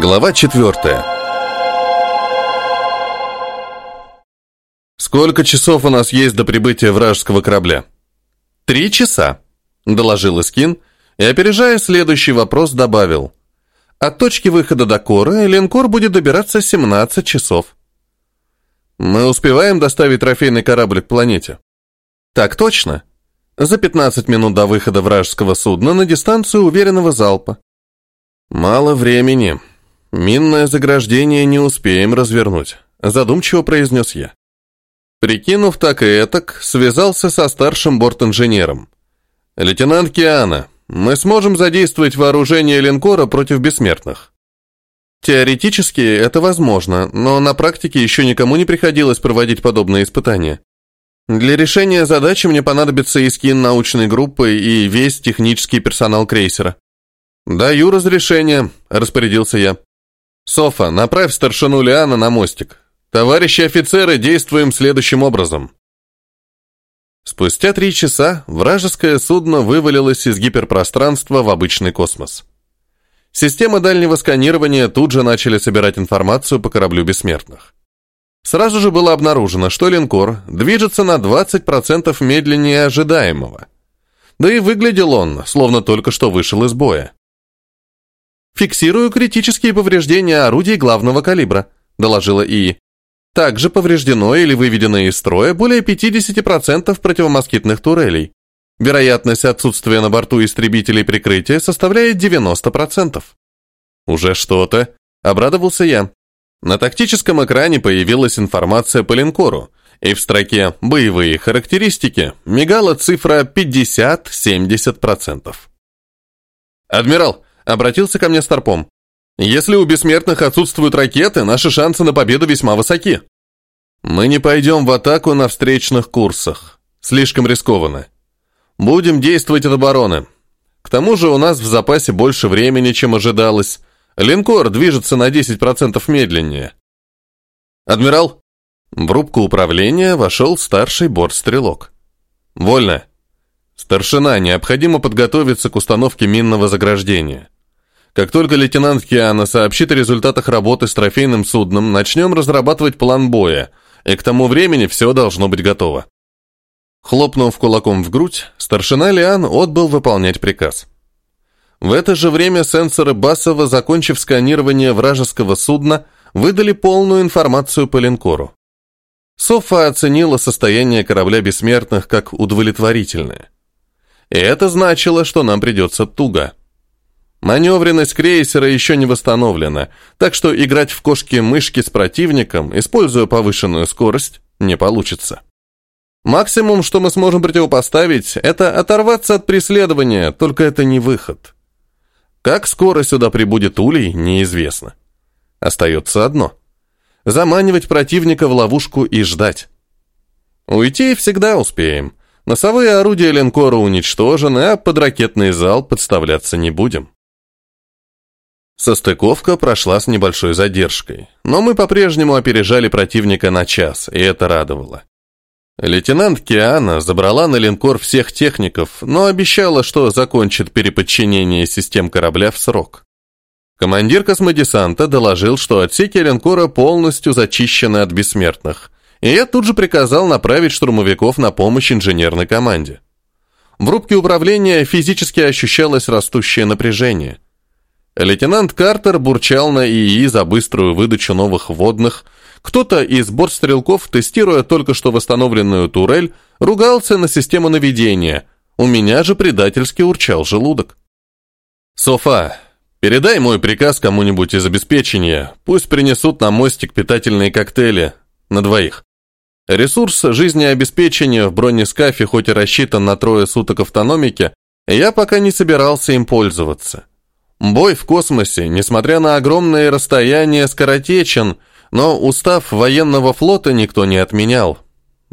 Глава четвертая. «Сколько часов у нас есть до прибытия вражеского корабля?» «Три часа», — доложил Искин, и, опережая следующий вопрос, добавил. «От точки выхода до Кора линкор будет добираться 17 часов». «Мы успеваем доставить трофейный корабль к планете?» «Так точно. За 15 минут до выхода вражеского судна на дистанцию уверенного залпа». «Мало времени. Минное заграждение не успеем развернуть», — задумчиво произнес я. Прикинув так и этак, связался со старшим бортинженером. «Лейтенант Киана, мы сможем задействовать вооружение линкора против бессмертных?» Теоретически это возможно, но на практике еще никому не приходилось проводить подобные испытания. Для решения задачи мне понадобится и скин научной группы, и весь технический персонал крейсера. «Даю разрешение», — распорядился я. «Софа, направь старшину Лиана на мостик. Товарищи офицеры, действуем следующим образом». Спустя три часа вражеское судно вывалилось из гиперпространства в обычный космос. Системы дальнего сканирования тут же начали собирать информацию по кораблю бессмертных. Сразу же было обнаружено, что линкор движется на 20% медленнее ожидаемого. Да и выглядел он, словно только что вышел из боя. «Фиксирую критические повреждения орудий главного калибра», – доложила ИИ. Также повреждено или выведено из строя более 50% противомоскитных турелей. Вероятность отсутствия на борту истребителей прикрытия составляет 90%. Уже что-то, обрадовался я. На тактическом экране появилась информация по линкору, и в строке «Боевые характеристики» мигала цифра 50-70%. «Адмирал», — обратился ко мне Старпом, «если у бессмертных отсутствуют ракеты, наши шансы на победу весьма высоки». «Мы не пойдем в атаку на встречных курсах. Слишком рискованно. Будем действовать от обороны. К тому же у нас в запасе больше времени, чем ожидалось. Линкор движется на 10% медленнее. Адмирал, в рубку управления вошел старший бортстрелок. Вольно. Старшина, необходимо подготовиться к установке минного заграждения. Как только лейтенант Киана сообщит о результатах работы с трофейным судном, начнем разрабатывать план боя, и к тому времени все должно быть готово. Хлопнув кулаком в грудь, старшина Лиан отбыл выполнять приказ. В это же время сенсоры Басова, закончив сканирование вражеского судна, выдали полную информацию по линкору. Софа оценила состояние корабля бессмертных как удовлетворительное. И это значило, что нам придется туго. Маневренность крейсера еще не восстановлена, так что играть в кошки-мышки с противником, используя повышенную скорость, не получится. Максимум, что мы сможем противопоставить, это оторваться от преследования, только это не выход. Как скоро сюда прибудет улей, неизвестно. Остается одно – заманивать противника в ловушку и ждать. Уйти всегда успеем. Носовые орудия линкора уничтожены, а под ракетный зал подставляться не будем. Состыковка прошла с небольшой задержкой, но мы по-прежнему опережали противника на час, и это радовало. Лейтенант Киана забрала на линкор всех техников, но обещала, что закончит переподчинение систем корабля в срок. Командир космодесанта доложил, что отсеки линкора полностью зачищены от бессмертных, и я тут же приказал направить штурмовиков на помощь инженерной команде. В рубке управления физически ощущалось растущее напряжение – Лейтенант Картер бурчал на ИИ за быструю выдачу новых водных. Кто-то из бортстрелков, тестируя только что восстановленную турель, ругался на систему наведения. У меня же предательски урчал желудок. «Софа, передай мой приказ кому-нибудь из обеспечения. Пусть принесут на мостик питательные коктейли. На двоих. Ресурс жизнеобеспечения в бронескафе хоть и рассчитан на трое суток автономики, я пока не собирался им пользоваться. Бой в космосе, несмотря на огромные расстояния, скоротечен, но устав военного флота никто не отменял.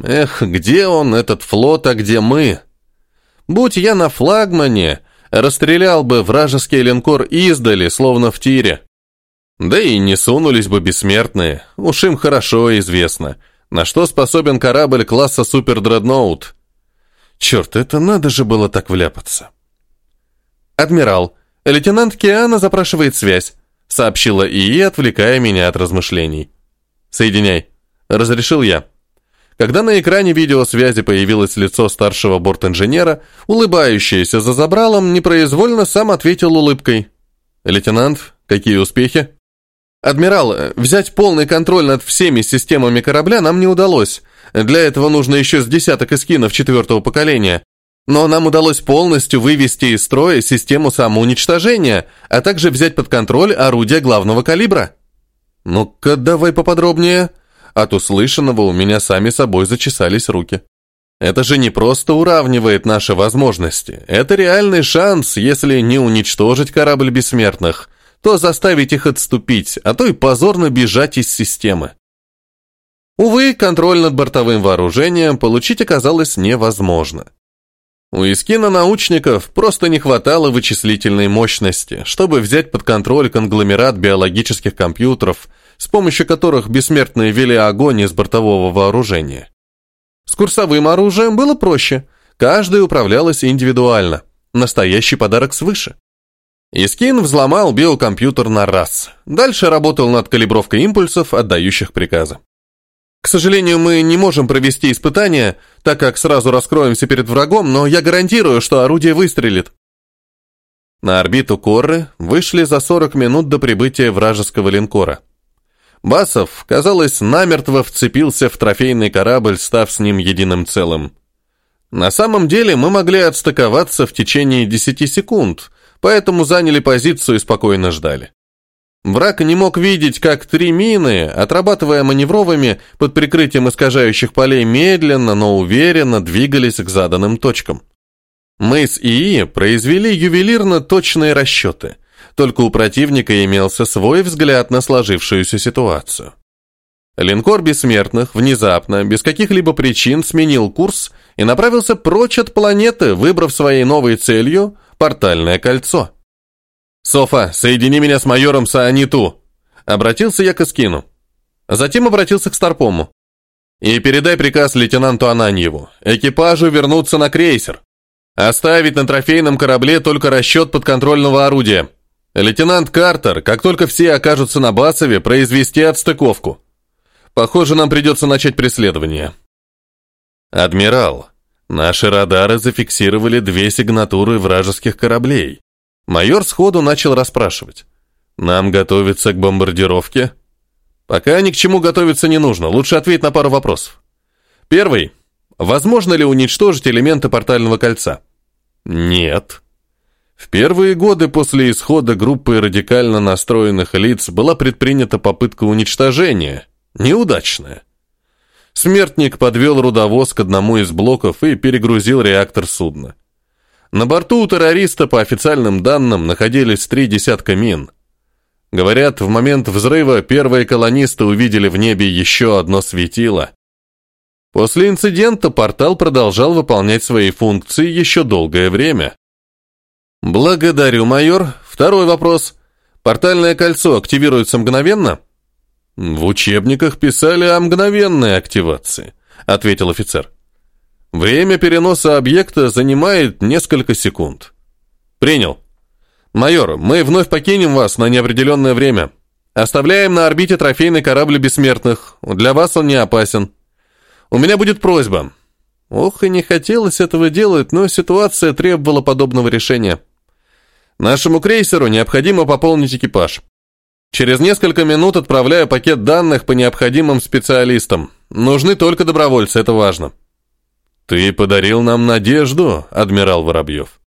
Эх, где он, этот флот, а где мы? Будь я на флагмане, расстрелял бы вражеский линкор издали, словно в тире. Да и не сунулись бы бессмертные, уж им хорошо известно, на что способен корабль класса супердредноут. Черт, это надо же было так вляпаться. «Адмирал, Лейтенант Киана запрашивает связь. сообщила ИИ, отвлекая меня от размышлений. «Соединяй», — разрешил я. Когда на экране видеосвязи появилось лицо старшего бортинженера, улыбающееся за забралом, непроизвольно сам ответил улыбкой. «Лейтенант, какие успехи?» «Адмирал, взять полный контроль над всеми системами корабля нам не удалось. Для этого нужно еще с десяток эскинов четвертого поколения. Но нам удалось полностью вывести из строя систему самоуничтожения, а также взять под контроль орудия главного калибра». «Ну-ка, давай поподробнее», от услышанного у меня сами собой зачесались руки. Это же не просто уравнивает наши возможности. Это реальный шанс, если не уничтожить корабль бессмертных, то заставить их отступить, а то и позорно бежать из системы. Увы, контроль над бортовым вооружением получить оказалось невозможно. У Искина научников просто не хватало вычислительной мощности, чтобы взять под контроль конгломерат биологических компьютеров – с помощью которых бессмертные вели огонь из бортового вооружения. С курсовым оружием было проще. Каждый управлялось индивидуально. Настоящий подарок свыше. Искин взломал биокомпьютер на раз. Дальше работал над калибровкой импульсов, отдающих приказы. К сожалению, мы не можем провести испытания, так как сразу раскроемся перед врагом, но я гарантирую, что орудие выстрелит. На орбиту Корры вышли за 40 минут до прибытия вражеского линкора. Басов, казалось, намертво вцепился в трофейный корабль, став с ним единым целым. На самом деле мы могли отстыковаться в течение 10 секунд, поэтому заняли позицию и спокойно ждали. Враг не мог видеть, как три мины, отрабатывая маневровыми под прикрытием искажающих полей, медленно, но уверенно двигались к заданным точкам. Мы с ИИ произвели ювелирно точные расчеты – только у противника имелся свой взгляд на сложившуюся ситуацию. Линкор бессмертных внезапно, без каких-либо причин, сменил курс и направился прочь от планеты, выбрав своей новой целью портальное кольцо. «Софа, соедини меня с майором Сааниту!» Обратился я к Искину. Затем обратился к Старпому. «И передай приказ лейтенанту Ананьеву. Экипажу вернуться на крейсер. Оставить на трофейном корабле только расчет подконтрольного орудия. Лейтенант Картер, как только все окажутся на Басове, произвести отстыковку. Похоже, нам придется начать преследование. Адмирал, наши радары зафиксировали две сигнатуры вражеских кораблей. Майор сходу начал расспрашивать. Нам готовиться к бомбардировке? Пока ни к чему готовиться не нужно, лучше ответь на пару вопросов. Первый. Возможно ли уничтожить элементы портального кольца? Нет. В первые годы после исхода группы радикально настроенных лиц была предпринята попытка уничтожения, неудачная. Смертник подвел рудовоз к одному из блоков и перегрузил реактор судна. На борту у террориста, по официальным данным, находились три десятка мин. Говорят, в момент взрыва первые колонисты увидели в небе еще одно светило. После инцидента портал продолжал выполнять свои функции еще долгое время. «Благодарю, майор. Второй вопрос. Портальное кольцо активируется мгновенно?» «В учебниках писали о мгновенной активации», — ответил офицер. «Время переноса объекта занимает несколько секунд». «Принял. Майор, мы вновь покинем вас на неопределенное время. Оставляем на орбите трофейный корабль бессмертных. Для вас он не опасен. У меня будет просьба». Ох, и не хотелось этого делать, но ситуация требовала подобного решения. Нашему крейсеру необходимо пополнить экипаж. Через несколько минут отправляю пакет данных по необходимым специалистам. Нужны только добровольцы, это важно. Ты подарил нам надежду, адмирал Воробьев.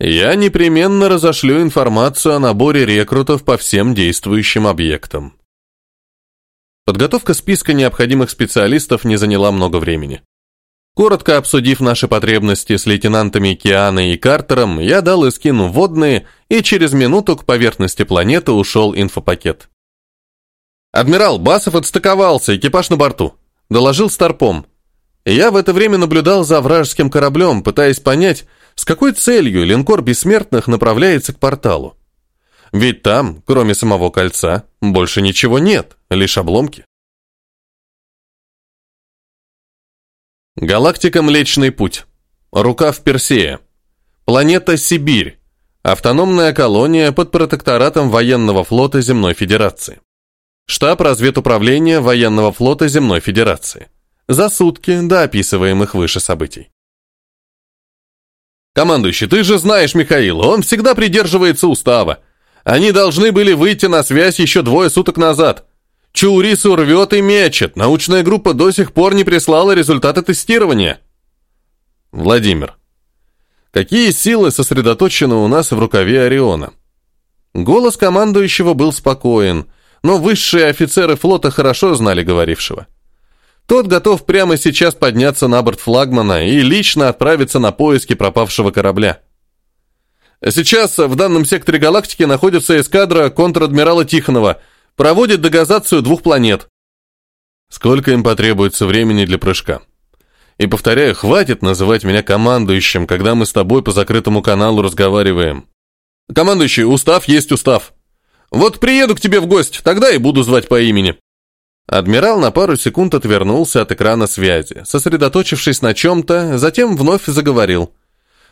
Я непременно разошлю информацию о наборе рекрутов по всем действующим объектам. Подготовка списка необходимых специалистов не заняла много времени. Коротко обсудив наши потребности с лейтенантами Кианой и Картером, я дал Искину водные, и через минуту к поверхности планеты ушел инфопакет. «Адмирал, Басов отстыковался, экипаж на борту», — доложил Старпом. Я в это время наблюдал за вражеским кораблем, пытаясь понять, с какой целью линкор Бессмертных направляется к порталу. Ведь там, кроме самого кольца, больше ничего нет, лишь обломки. Галактика Млечный Путь. Рукав Персея. Планета Сибирь. Автономная колония под протекторатом военного флота Земной Федерации. Штаб разведуправления военного флота Земной Федерации. За сутки до описываемых выше событий. Командующий, ты же знаешь Михаил, он всегда придерживается устава. Они должны были выйти на связь еще двое суток назад. Чаурису рвет и мечет. Научная группа до сих пор не прислала результаты тестирования. Владимир. Какие силы сосредоточены у нас в рукаве Ориона? Голос командующего был спокоен, но высшие офицеры флота хорошо знали говорившего. Тот готов прямо сейчас подняться на борт флагмана и лично отправиться на поиски пропавшего корабля. Сейчас в данном секторе галактики находится эскадра контр-адмирала Тихонова, проводит дегазацию двух планет. Сколько им потребуется времени для прыжка? И повторяю, хватит называть меня командующим, когда мы с тобой по закрытому каналу разговариваем. Командующий, устав есть устав. Вот приеду к тебе в гости, тогда и буду звать по имени. Адмирал на пару секунд отвернулся от экрана связи, сосредоточившись на чем-то, затем вновь заговорил.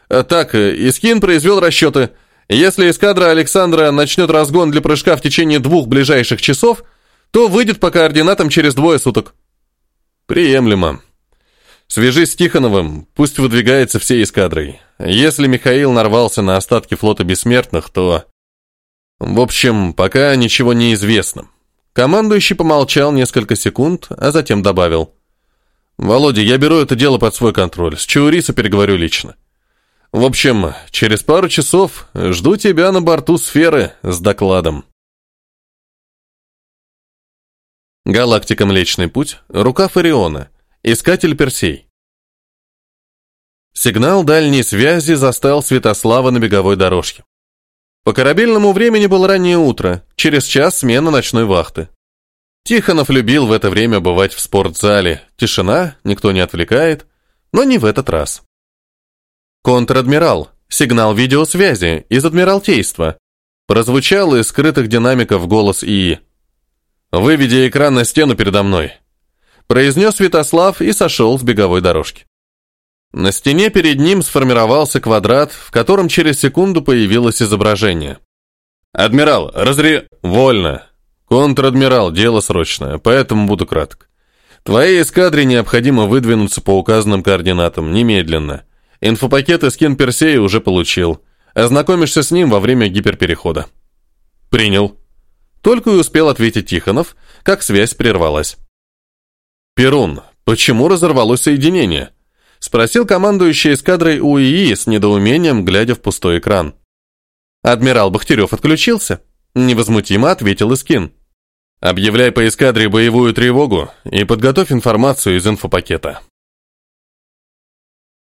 «Э, «Так, э, Искин произвел расчеты. Если эскадра Александра начнет разгон для прыжка в течение двух ближайших часов, то выйдет по координатам через двое суток». «Приемлемо. Свяжись с Тихоновым, пусть выдвигается всей эскадрой. Если Михаил нарвался на остатки флота бессмертных, то...» «В общем, пока ничего не известно». Командующий помолчал несколько секунд, а затем добавил. «Володя, я беру это дело под свой контроль. С Чауриса переговорю лично. В общем, через пару часов жду тебя на борту сферы с докладом». Галактика Млечный Путь, рукав Ориона, искатель Персей. Сигнал дальней связи застал Святослава на беговой дорожке. По корабельному времени было раннее утро, через час смена ночной вахты. Тихонов любил в это время бывать в спортзале. Тишина, никто не отвлекает, но не в этот раз. Контр-адмирал, сигнал видеосвязи из Адмиралтейства. Прозвучал из скрытых динамиков голос ИИ. «Выведи экран на стену передо мной», произнес Святослав и сошел с беговой дорожки. На стене перед ним сформировался квадрат, в котором через секунду появилось изображение. «Адмирал, разре...» «Вольно. Контр-адмирал, дело срочное, поэтому буду краток. Твоей эскадре необходимо выдвинуться по указанным координатам, немедленно. Инфопакет из Кен Персея уже получил. Ознакомишься с ним во время гиперперехода». «Принял». Только и успел ответить Тихонов, как связь прервалась. «Перун, почему разорвалось соединение?» Спросил командующий эскадрой УИИ с недоумением, глядя в пустой экран. Адмирал Бахтерев отключился. Невозмутимо ответил Искин. «Объявляй по эскадре боевую тревогу и подготовь информацию из инфопакета».